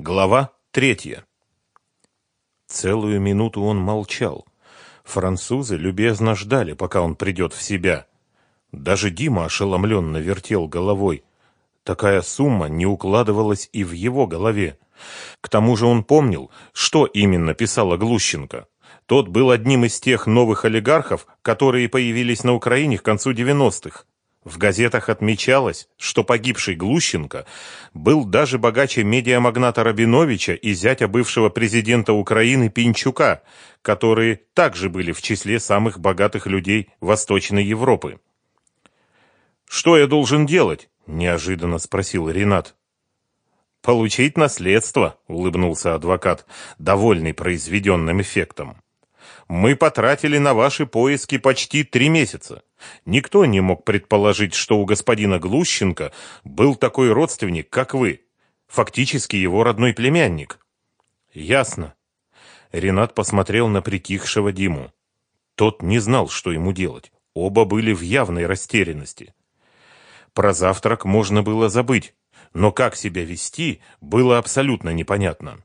Глава третья. Целую минуту он молчал. Французы любезно ждали, пока он придет в себя. Даже Дима ошеломленно вертел головой. Такая сумма не укладывалась и в его голове. К тому же он помнил, что именно писала Глущенко. Тот был одним из тех новых олигархов, которые появились на Украине к концу 90-х. В газетах отмечалось, что погибший Глущенко был даже богаче медиамагната Рабиновича и зятя бывшего президента Украины Пинчука, которые также были в числе самых богатых людей Восточной Европы. «Что я должен делать?» – неожиданно спросил Ренат. «Получить наследство», – улыбнулся адвокат, довольный произведенным эффектом. Мы потратили на ваши поиски почти три месяца. Никто не мог предположить, что у господина Глущенко был такой родственник, как вы. Фактически его родной племянник. Ясно. Ренат посмотрел на притихшего Диму. Тот не знал, что ему делать. Оба были в явной растерянности. Про завтрак можно было забыть, но как себя вести, было абсолютно непонятно.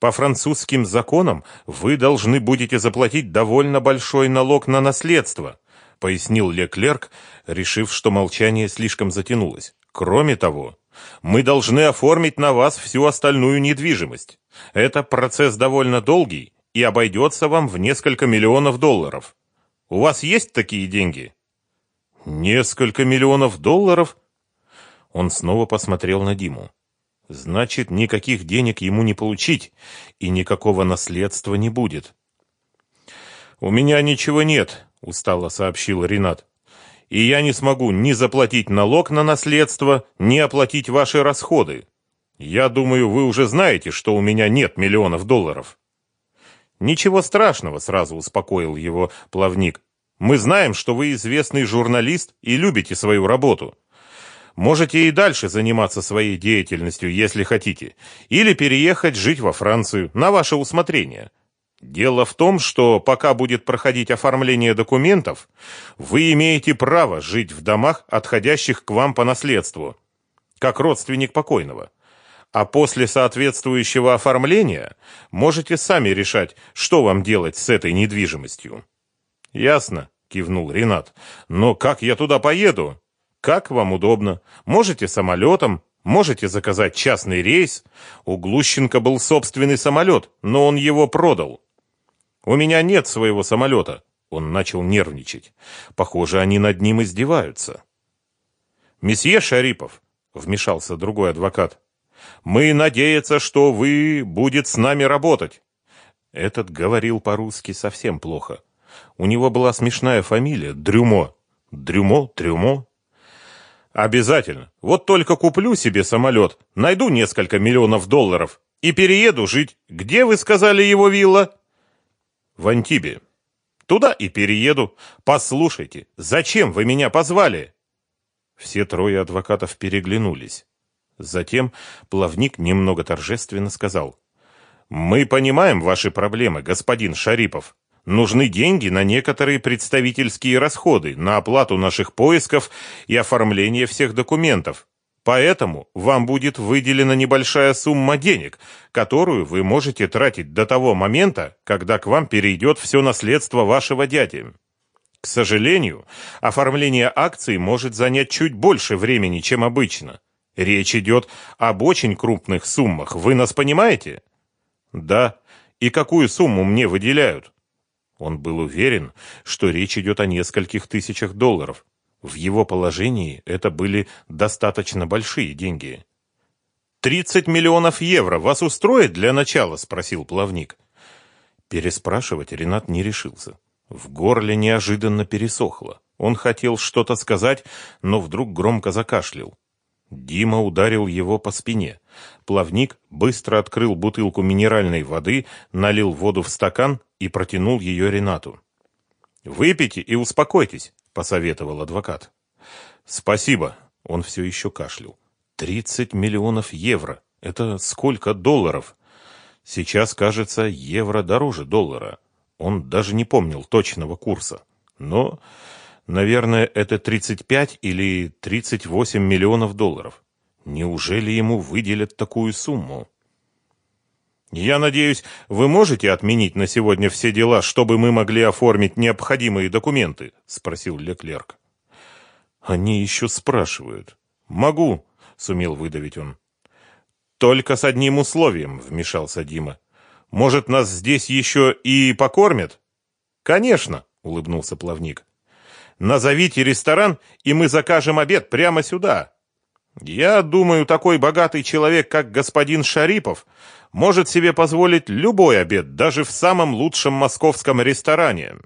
По французским законам вы должны будете заплатить довольно большой налог на наследство, пояснил Леклерк, решив, что молчание слишком затянулось. Кроме того, мы должны оформить на вас всю остальную недвижимость. Это процесс довольно долгий и обойдется вам в несколько миллионов долларов. У вас есть такие деньги? Несколько миллионов долларов? Он снова посмотрел на Диму. Значит, никаких денег ему не получить, и никакого наследства не будет. «У меня ничего нет», — устало сообщил Ренат. «И я не смогу ни заплатить налог на наследство, ни оплатить ваши расходы. Я думаю, вы уже знаете, что у меня нет миллионов долларов». «Ничего страшного», — сразу успокоил его плавник. «Мы знаем, что вы известный журналист и любите свою работу. Можете и дальше заниматься своей деятельностью, если хотите, или переехать жить во Францию на ваше усмотрение. Дело в том, что пока будет проходить оформление документов, вы имеете право жить в домах, отходящих к вам по наследству, как родственник покойного. А после соответствующего оформления можете сами решать, что вам делать с этой недвижимостью. Ясно, кивнул Ренат. Но как я туда поеду? Как вам удобно. Можете самолетом, можете заказать частный рейс. У Глущенко был собственный самолет, но он его продал. У меня нет своего самолета. Он начал нервничать. Похоже, они над ним издеваются. Месье Шарипов, вмешался другой адвокат. Мы надеяться, что вы будет с нами работать. Этот говорил по-русски совсем плохо. У него была смешная фамилия Дрюмо. Дрюмо, Трюмо, Обязательно. Вот только куплю себе самолет, найду несколько миллионов долларов и перееду жить. Где вы сказали его вилла? В Антибе. Туда и перееду. Послушайте, зачем вы меня позвали? Все трое адвокатов переглянулись. Затем плавник немного торжественно сказал: "Мы понимаем ваши проблемы, господин Шарипов. Нужны деньги на некоторые представительские расходы, на оплату наших поисков и оформление всех документов. Поэтому вам будет выделена небольшая сумма денег, которую вы можете тратить до того момента, когда к вам перейдет все наследство вашего дяди. К сожалению, оформление акций может занять чуть больше времени, чем обычно. Речь идет об очень крупных суммах. Вы нас понимаете? Да. И какую сумму мне выделяют? Он был уверен, что речь идет о нескольких тысячах долларов. В его положении это были достаточно большие деньги. «Тридцать миллионов евро вас устроит для начала?» – спросил плавник. Переспрашивать Ренат не решился. В горле неожиданно пересохло. Он хотел что-то сказать, но вдруг громко закашлял. Дима ударил его по спине. Плавник быстро открыл бутылку минеральной воды, налил воду в стакан и протянул ее Ренату. «Выпейте и успокойтесь», — посоветовал адвокат. «Спасибо», — он все еще кашлял. «Тридцать миллионов евро. Это сколько долларов?» Сейчас, кажется, евро дороже доллара. Он даже не помнил точного курса. Но Наверное, это 35 или 38 миллионов долларов. Неужели ему выделят такую сумму? Я надеюсь, вы можете отменить на сегодня все дела, чтобы мы могли оформить необходимые документы, спросил Леклерк. Они еще спрашивают. Могу, сумел выдавить он. Только с одним условием, вмешался Дима. Может, нас здесь еще и покормят? Конечно, улыбнулся плавник. Назовите ресторан, и мы закажем обед прямо сюда. Я думаю, такой богатый человек, как господин Шарипов, может себе позволить любой обед, даже в самом лучшем московском ресторане.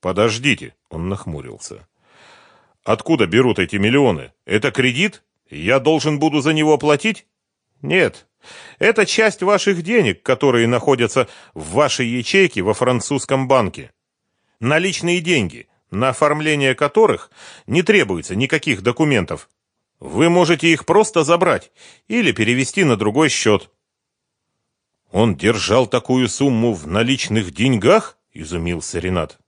Подождите, он нахмурился. Откуда берут эти миллионы? Это кредит? Я должен буду за него платить? Нет. Это часть ваших денег, которые находятся в вашей ячейке во французском банке. Наличные деньги, на оформление которых не требуется никаких документов. Вы можете их просто забрать или перевести на другой счет. Он держал такую сумму в наличных деньгах? изумился Ренат.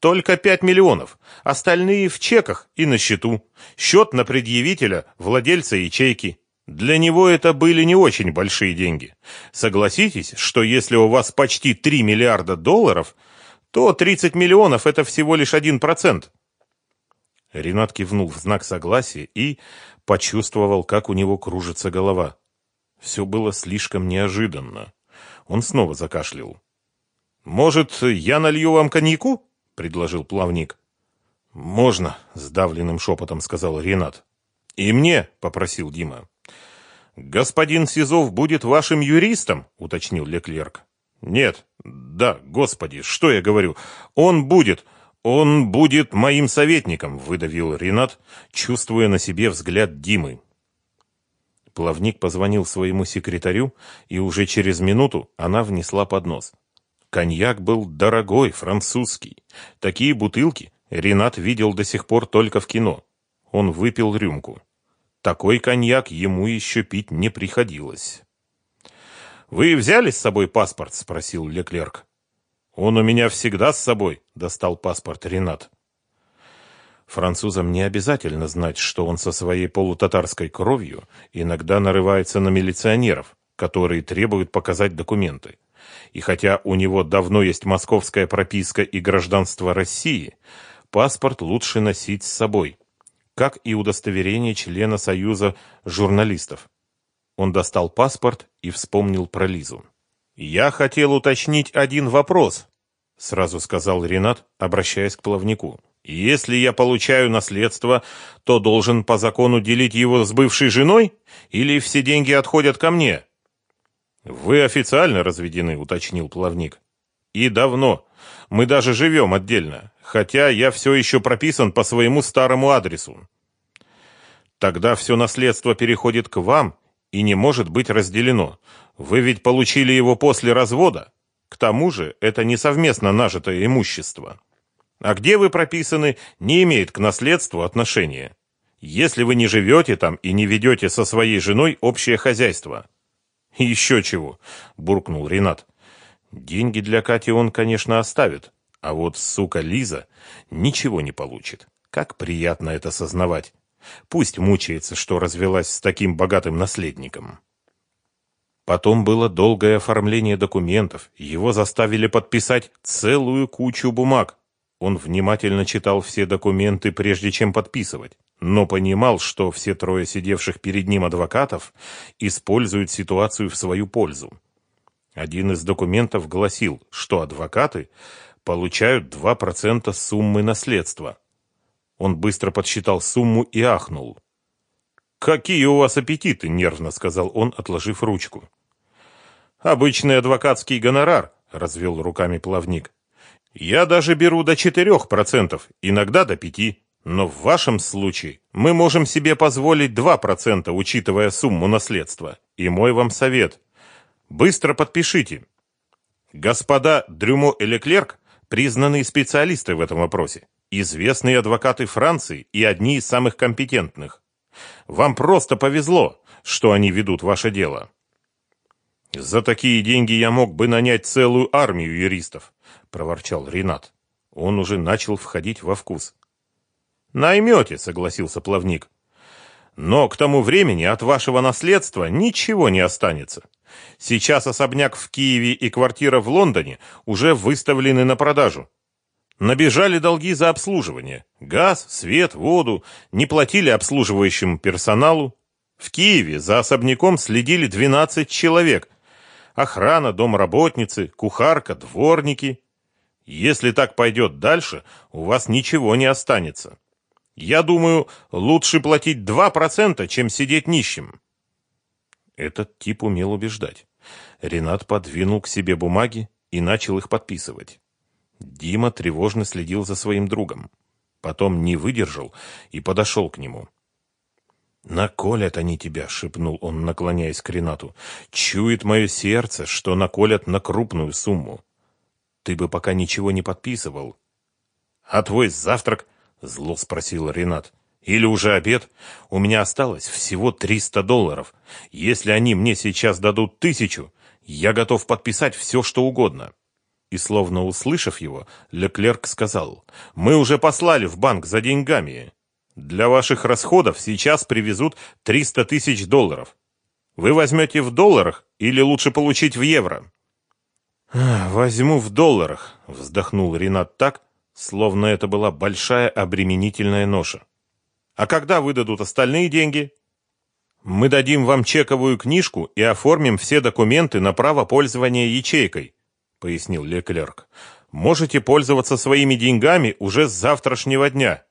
Только пять миллионов, остальные в чеках и на счету. Счет на предъявителя, владельца ячейки. Для него это были не очень большие деньги. Согласитесь, что если у вас почти 3 миллиарда долларов, то 30 миллионов это всего лишь один процент. Ренат кивнул в знак согласия и почувствовал, как у него кружится голова. Все было слишком неожиданно. Он снова закашлял. «Может, я налью вам коньяку?» — предложил плавник. «Можно», — сдавленным шепотом сказал Ренат. «И мне», — попросил Дима. «Господин Сизов будет вашим юристом?» — уточнил Леклерк. «Нет, да, господи, что я говорю? Он будет, он будет моим советником», — выдавил Ренат, чувствуя на себе взгляд Димы. Плавник позвонил своему секретарю, и уже через минуту она внесла поднос. Коньяк был дорогой, французский. Такие бутылки Ренат видел до сих пор только в кино. Он выпил рюмку. Такой коньяк ему еще пить не приходилось. «Вы взяли с собой паспорт?» — спросил Леклерк. «Он у меня всегда с собой», — достал паспорт Ренат. Французам не обязательно знать, что он со своей полутатарской кровью иногда нарывается на милиционеров, которые требуют показать документы. И хотя у него давно есть московская прописка и гражданство России, паспорт лучше носить с собой, как и удостоверение члена Союза журналистов. Он достал паспорт и вспомнил про Лизу. «Я хотел уточнить один вопрос», — сразу сказал Ренат, обращаясь к плавнику. Если я получаю наследство, то должен по закону делить его с бывшей женой или все деньги отходят ко мне? Вы официально разведены, уточнил плавник. И давно. Мы даже живем отдельно, хотя я все еще прописан по своему старому адресу. Тогда все наследство переходит к вам и не может быть разделено. Вы ведь получили его после развода. К тому же, это не совместно нажитое имущество. А где вы прописаны, не имеет к наследству отношения. Если вы не живете там и не ведете со своей женой общее хозяйство. Еще чего, буркнул Ренат. Деньги для Кати он, конечно, оставит, а вот сука Лиза ничего не получит. Как приятно это сознавать. Пусть мучается, что развелась с таким богатым наследником. Потом было долгое оформление документов, его заставили подписать целую кучу бумаг, он внимательно читал все документы, прежде чем подписывать, но понимал, что все трое сидевших перед ним адвокатов используют ситуацию в свою пользу. Один из документов гласил, что адвокаты получают 2% суммы наследства. Он быстро подсчитал сумму и ахнул. «Какие у вас аппетиты?» – нервно сказал он, отложив ручку. «Обычный адвокатский гонорар», – развел руками плавник. Я даже беру до 4%, иногда до 5%. Но в вашем случае мы можем себе позволить 2%, учитывая сумму наследства. И мой вам совет. Быстро подпишите. Господа Дрюмо и Леклерк – признанные специалисты в этом вопросе. Известные адвокаты Франции и одни из самых компетентных. Вам просто повезло, что они ведут ваше дело. За такие деньги я мог бы нанять целую армию юристов, проворчал Ренат. Он уже начал входить во вкус. Наймете, согласился плавник. Но к тому времени от вашего наследства ничего не останется. Сейчас особняк в Киеве и квартира в Лондоне уже выставлены на продажу. Набежали долги за обслуживание. Газ, свет, воду, не платили обслуживающему персоналу. В Киеве за особняком следили 12 человек. Охрана, домработницы, кухарка, дворники. Если так пойдет дальше, у вас ничего не останется. Я думаю, лучше платить 2%, чем сидеть нищим. Этот тип умел убеждать. Ренат подвинул к себе бумаги и начал их подписывать. Дима тревожно следил за своим другом. Потом не выдержал и подошел к нему. «Наколят они тебя», — шепнул он, наклоняясь к Ренату. «Чует мое сердце, что наколят на крупную сумму. Ты бы пока ничего не подписывал». «А твой завтрак?» — зло спросил Ренат. «Или уже обед? У меня осталось всего триста долларов. Если они мне сейчас дадут тысячу, я готов подписать все, что угодно». И словно услышав его, Леклерк сказал, «Мы уже послали в банк за деньгами. Для ваших расходов сейчас привезут 300 тысяч долларов. Вы возьмете в долларах или лучше получить в евро?» «Возьму в долларах», — вздохнул Ренат так, словно это была большая обременительная ноша. «А когда выдадут остальные деньги?» «Мы дадим вам чековую книжку и оформим все документы на право пользования ячейкой», — пояснил Леклерк. «Можете пользоваться своими деньгами уже с завтрашнего дня.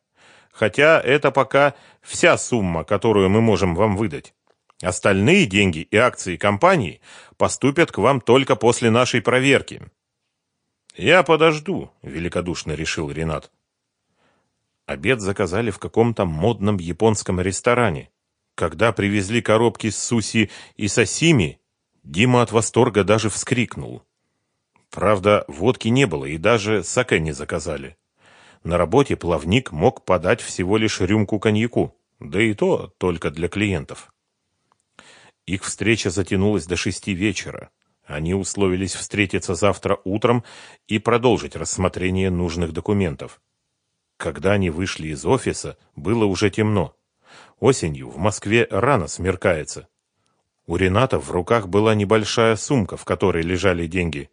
Хотя это пока вся сумма, которую мы можем вам выдать. Остальные деньги и акции компании поступят к вам только после нашей проверки». «Я подожду», — великодушно решил Ренат. Обед заказали в каком-то модном японском ресторане. Когда привезли коробки с суси и сосими, Дима от восторга даже вскрикнул. Правда, водки не было и даже саке не заказали. На работе плавник мог подать всего лишь рюмку коньяку, да и то только для клиентов. Их встреча затянулась до шести вечера. Они условились встретиться завтра утром и продолжить рассмотрение нужных документов. Когда они вышли из офиса, было уже темно. Осенью в Москве рано смеркается. У Рената в руках была небольшая сумка, в которой лежали деньги.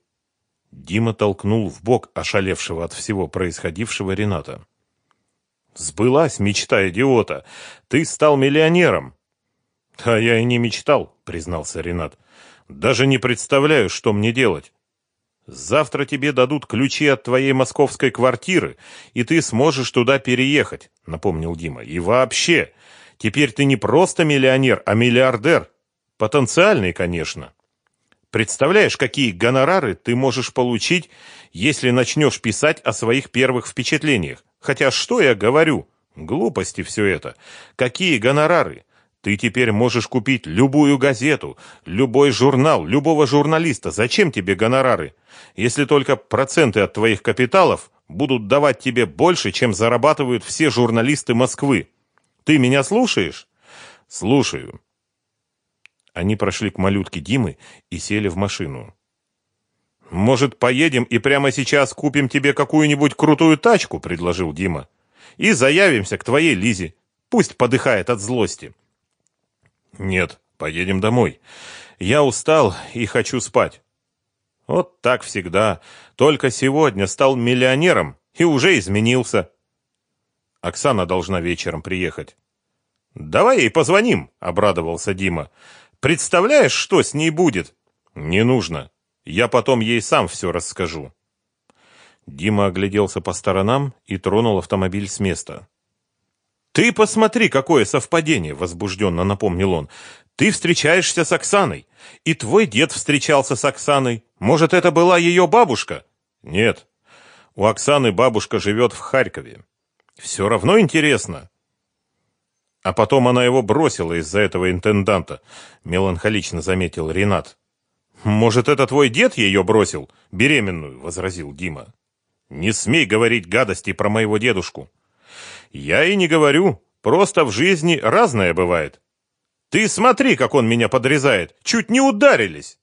Дима толкнул в бок ошалевшего от всего происходившего Рената. «Сбылась мечта идиота! Ты стал миллионером!» «А я и не мечтал», — признался Ренат. «Даже не представляю, что мне делать. Завтра тебе дадут ключи от твоей московской квартиры, и ты сможешь туда переехать», — напомнил Дима. «И вообще, теперь ты не просто миллионер, а миллиардер. Потенциальный, конечно». Представляешь, какие гонорары ты можешь получить, если начнешь писать о своих первых впечатлениях? Хотя что я говорю? Глупости все это. Какие гонорары? Ты теперь можешь купить любую газету, любой журнал, любого журналиста. Зачем тебе гонорары? Если только проценты от твоих капиталов будут давать тебе больше, чем зарабатывают все журналисты Москвы. Ты меня слушаешь? Слушаю. Они прошли к малютке Димы и сели в машину. «Может, поедем и прямо сейчас купим тебе какую-нибудь крутую тачку?» – предложил Дима. «И заявимся к твоей Лизе. Пусть подыхает от злости». «Нет, поедем домой. Я устал и хочу спать». «Вот так всегда. Только сегодня стал миллионером и уже изменился». Оксана должна вечером приехать. «Давай ей позвоним», — обрадовался Дима. Представляешь, что с ней будет? Не нужно. Я потом ей сам все расскажу. Дима огляделся по сторонам и тронул автомобиль с места. «Ты посмотри, какое совпадение!» — возбужденно напомнил он. «Ты встречаешься с Оксаной, и твой дед встречался с Оксаной. Может, это была ее бабушка?» «Нет. У Оксаны бабушка живет в Харькове. Все равно интересно. А потом она его бросила из-за этого интенданта, меланхолично заметил Ренат. Может, это твой дед ее бросил, беременную, возразил Дима. Не смей говорить гадости про моего дедушку. Я и не говорю, просто в жизни разное бывает. Ты смотри, как он меня подрезает, чуть не ударились.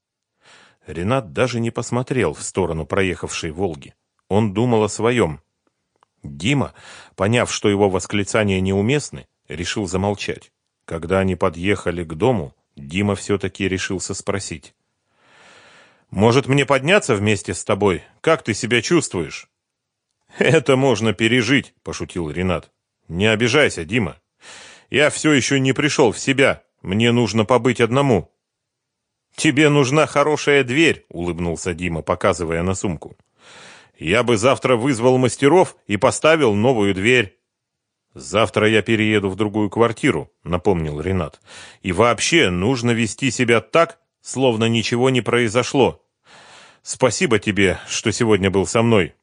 Ренат даже не посмотрел в сторону проехавшей Волги. Он думал о своем. Дима, поняв, что его восклицания неуместны, решил замолчать. Когда они подъехали к дому, Дима все-таки решился спросить. «Может, мне подняться вместе с тобой? Как ты себя чувствуешь?» «Это можно пережить», — пошутил Ренат. «Не обижайся, Дима. Я все еще не пришел в себя. Мне нужно побыть одному». «Тебе нужна хорошая дверь», — улыбнулся Дима, показывая на сумку. «Я бы завтра вызвал мастеров и поставил новую дверь». «Завтра я перееду в другую квартиру», — напомнил Ренат. «И вообще нужно вести себя так, словно ничего не произошло. Спасибо тебе, что сегодня был со мной.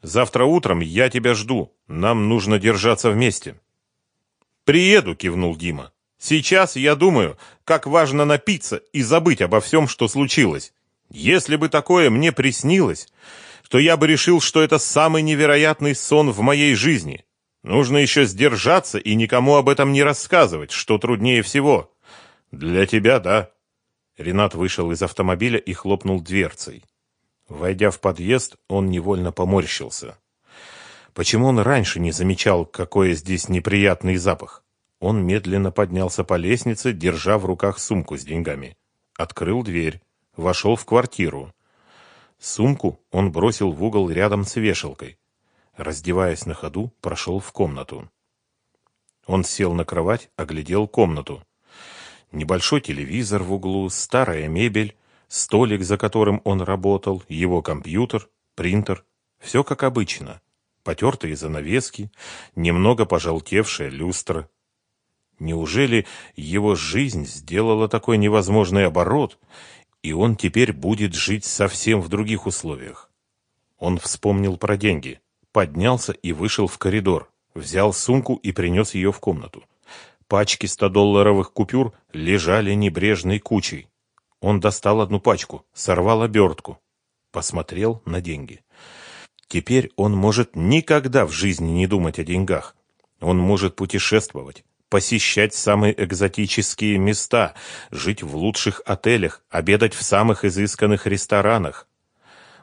Завтра утром я тебя жду. Нам нужно держаться вместе». «Приеду», — кивнул Дима. «Сейчас я думаю, как важно напиться и забыть обо всем, что случилось. Если бы такое мне приснилось, то я бы решил, что это самый невероятный сон в моей жизни». Нужно еще сдержаться и никому об этом не рассказывать, что труднее всего. Для тебя, да. Ренат вышел из автомобиля и хлопнул дверцей. Войдя в подъезд, он невольно поморщился. Почему он раньше не замечал, какой здесь неприятный запах? Он медленно поднялся по лестнице, держа в руках сумку с деньгами. Открыл дверь, вошел в квартиру. Сумку он бросил в угол рядом с вешалкой раздеваясь на ходу, прошел в комнату. Он сел на кровать, оглядел комнату. Небольшой телевизор в углу, старая мебель, столик, за которым он работал, его компьютер, принтер. Все как обычно. Потертые занавески, немного пожелтевшая люстра. Неужели его жизнь сделала такой невозможный оборот, и он теперь будет жить совсем в других условиях? Он вспомнил про деньги поднялся и вышел в коридор, взял сумку и принес ее в комнату. Пачки 100-долларовых купюр лежали небрежной кучей. Он достал одну пачку, сорвал обертку, посмотрел на деньги. Теперь он может никогда в жизни не думать о деньгах. Он может путешествовать, посещать самые экзотические места, жить в лучших отелях, обедать в самых изысканных ресторанах.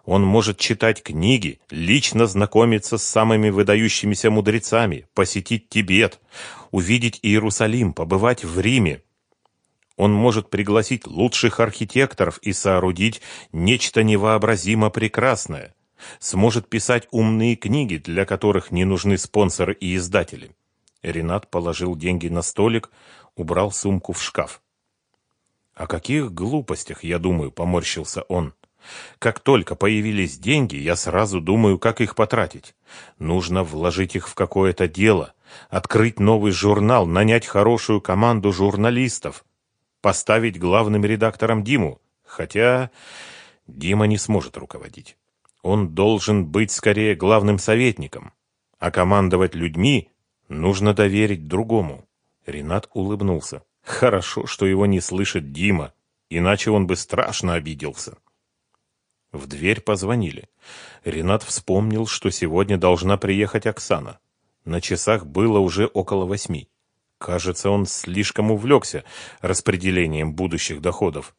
Он может читать книги, лично знакомиться с самыми выдающимися мудрецами, посетить Тибет, увидеть Иерусалим, побывать в Риме. Он может пригласить лучших архитекторов и соорудить нечто невообразимо прекрасное. Сможет писать умные книги, для которых не нужны спонсоры и издатели. Ренат положил деньги на столик, убрал сумку в шкаф. «О каких глупостях, я думаю», — поморщился он. Как только появились деньги, я сразу думаю, как их потратить. Нужно вложить их в какое-то дело, открыть новый журнал, нанять хорошую команду журналистов, поставить главным редактором Диму. Хотя Дима не сможет руководить. Он должен быть скорее главным советником, а командовать людьми нужно доверить другому. Ренат улыбнулся. Хорошо, что его не слышит Дима, иначе он бы страшно обиделся. В дверь позвонили. Ренат вспомнил, что сегодня должна приехать Оксана. На часах было уже около восьми. Кажется, он слишком увлекся распределением будущих доходов.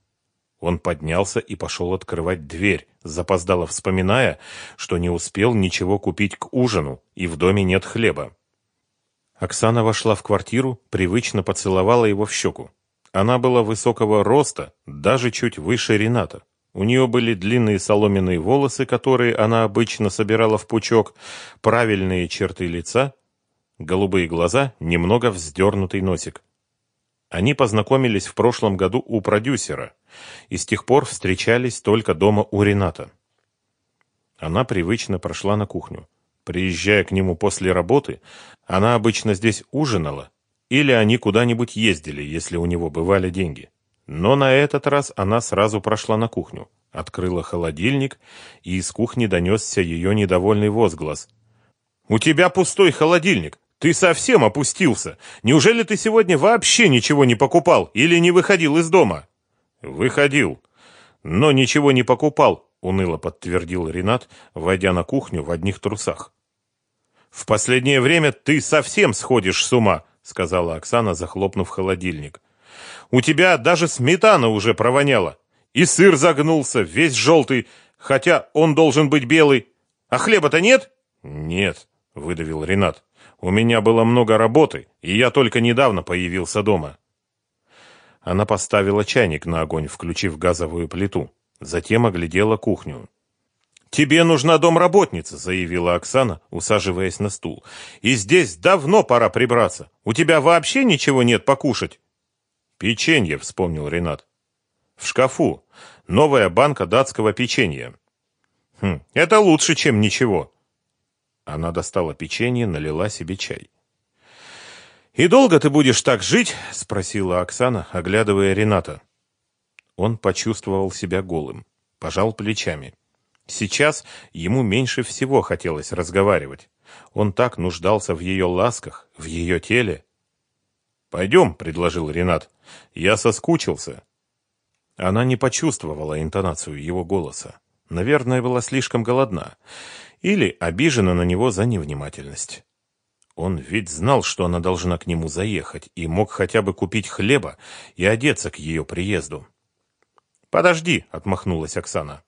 Он поднялся и пошел открывать дверь, запоздало вспоминая, что не успел ничего купить к ужину, и в доме нет хлеба. Оксана вошла в квартиру, привычно поцеловала его в щеку. Она была высокого роста, даже чуть выше Рената. У нее были длинные соломенные волосы, которые она обычно собирала в пучок, правильные черты лица, голубые глаза, немного вздернутый носик. Они познакомились в прошлом году у продюсера и с тех пор встречались только дома у Рената. Она привычно прошла на кухню. Приезжая к нему после работы, она обычно здесь ужинала, или они куда-нибудь ездили, если у него бывали деньги. Но на этот раз она сразу прошла на кухню, открыла холодильник, и из кухни донесся ее недовольный возглас. «У тебя пустой холодильник! Ты совсем опустился! Неужели ты сегодня вообще ничего не покупал или не выходил из дома?» «Выходил, но ничего не покупал», — уныло подтвердил Ренат, войдя на кухню в одних трусах. «В последнее время ты совсем сходишь с ума», — сказала Оксана, захлопнув холодильник. У тебя даже сметана уже провоняла. И сыр загнулся, весь желтый, хотя он должен быть белый. А хлеба-то нет? Нет, выдавил Ренат. У меня было много работы, и я только недавно появился дома. Она поставила чайник на огонь, включив газовую плиту. Затем оглядела кухню. «Тебе нужна домработница», — заявила Оксана, усаживаясь на стул. «И здесь давно пора прибраться. У тебя вообще ничего нет покушать?» «Печенье», — вспомнил Ренат. «В шкафу. Новая банка датского печенья». «Хм, это лучше, чем ничего». Она достала печенье, налила себе чай. «И долго ты будешь так жить?» — спросила Оксана, оглядывая Рената. Он почувствовал себя голым, пожал плечами. Сейчас ему меньше всего хотелось разговаривать. Он так нуждался в ее ласках, в ее теле. «Пойдем», — предложил Ренат. «Я соскучился». Она не почувствовала интонацию его голоса. Наверное, была слишком голодна. Или обижена на него за невнимательность. Он ведь знал, что она должна к нему заехать, и мог хотя бы купить хлеба и одеться к ее приезду. «Подожди», — отмахнулась Оксана.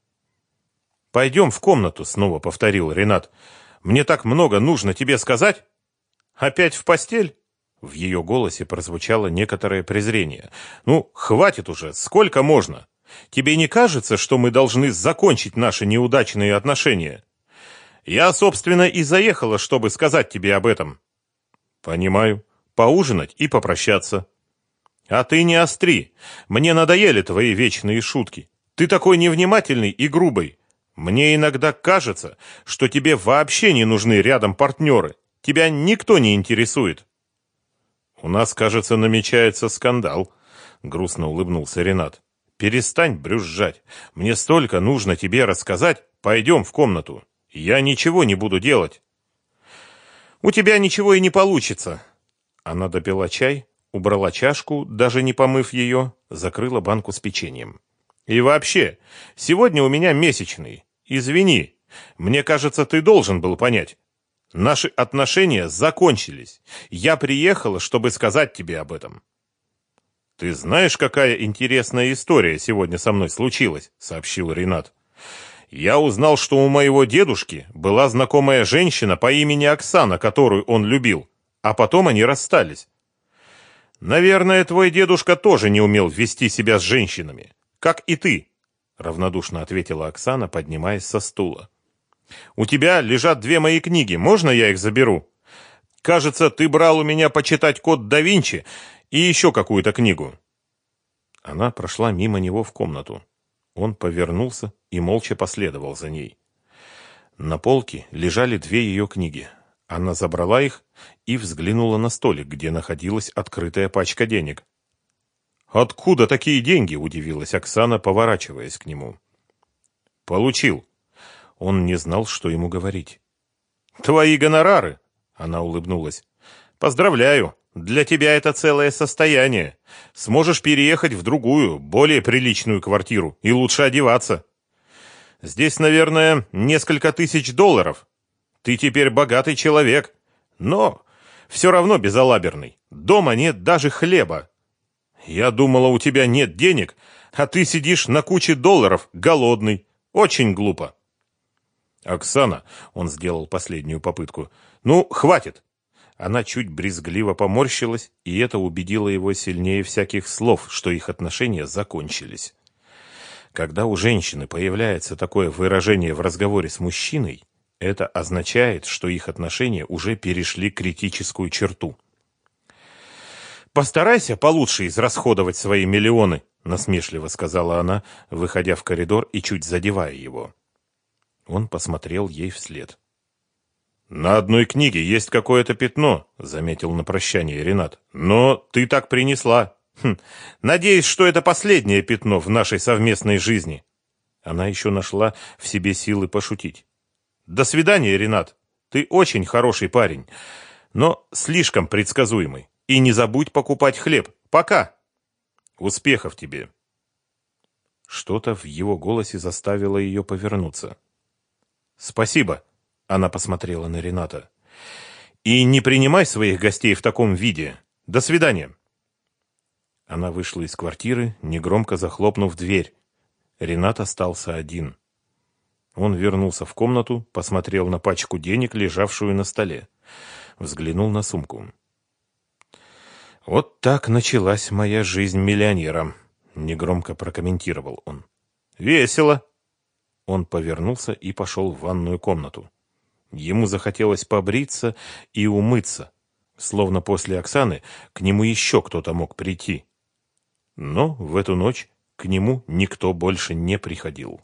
«Пойдем в комнату», — снова повторил Ренат. «Мне так много нужно тебе сказать». «Опять в постель?» В ее голосе прозвучало некоторое презрение. «Ну, хватит уже, сколько можно? Тебе не кажется, что мы должны закончить наши неудачные отношения?» Я, собственно, и заехала, чтобы сказать тебе об этом. Понимаю. Поужинать и попрощаться. А ты не остри. Мне надоели твои вечные шутки. Ты такой невнимательный и грубый. Мне иногда кажется, что тебе вообще не нужны рядом партнеры. Тебя никто не интересует. У нас, кажется, намечается скандал, грустно улыбнулся Ренат. Перестань брюзжать. Мне столько нужно тебе рассказать. Пойдем в комнату. Я ничего не буду делать. У тебя ничего и не получится. Она допила чай, убрала чашку, даже не помыв ее, закрыла банку с печеньем. И вообще, сегодня у меня месячный. Извини. Мне кажется, ты должен был понять. Наши отношения закончились. Я приехала, чтобы сказать тебе об этом. Ты знаешь, какая интересная история сегодня со мной случилась, сообщил Ренат я узнал, что у моего дедушки была знакомая женщина по имени Оксана, которую он любил, а потом они расстались. Наверное, твой дедушка тоже не умел вести себя с женщинами, как и ты, равнодушно ответила Оксана, поднимаясь со стула. У тебя лежат две мои книги, можно я их заберу? Кажется, ты брал у меня почитать Код да Винчи и еще какую-то книгу. Она прошла мимо него в комнату. Он повернулся и молча последовал за ней. На полке лежали две ее книги. Она забрала их и взглянула на столик, где находилась открытая пачка денег. «Откуда такие деньги?» – удивилась Оксана, поворачиваясь к нему. «Получил». Он не знал, что ему говорить. «Твои гонорары!» – она улыбнулась. «Поздравляю! Для тебя это целое состояние. Сможешь переехать в другую, более приличную квартиру и лучше одеваться. Здесь, наверное, несколько тысяч долларов. Ты теперь богатый человек, но все равно безалаберный. Дома нет даже хлеба. Я думала, у тебя нет денег, а ты сидишь на куче долларов, голодный. Очень глупо. Оксана, он сделал последнюю попытку. Ну, хватит. Она чуть брезгливо поморщилась, и это убедило его сильнее всяких слов, что их отношения закончились. Когда у женщины появляется такое выражение в разговоре с мужчиной, это означает, что их отношения уже перешли критическую черту. «Постарайся получше израсходовать свои миллионы», — насмешливо сказала она, выходя в коридор и чуть задевая его. Он посмотрел ей вслед. «На одной книге есть какое-то пятно», — заметил на прощание Ренат. «Но ты так принесла. Хм, надеюсь, что это последнее пятно в нашей совместной жизни». Она еще нашла в себе силы пошутить. «До свидания, Ренат. Ты очень хороший парень, но слишком предсказуемый. И не забудь покупать хлеб. Пока!» «Успехов тебе!» Что-то в его голосе заставило ее повернуться. «Спасибо!» Она посмотрела на Рената. «И не принимай своих гостей в таком виде. До свидания!» Она вышла из квартиры, негромко захлопнув дверь. Ренат остался один. Он вернулся в комнату, посмотрел на пачку денег, лежавшую на столе. взглянул на сумку. «Вот так началась моя жизнь миллионера», — негромко прокомментировал он. «Весело!» Он повернулся и пошел в ванную комнату. Ему захотелось побриться и умыться, словно после Оксаны к нему еще кто-то мог прийти. Но в эту ночь к нему никто больше не приходил.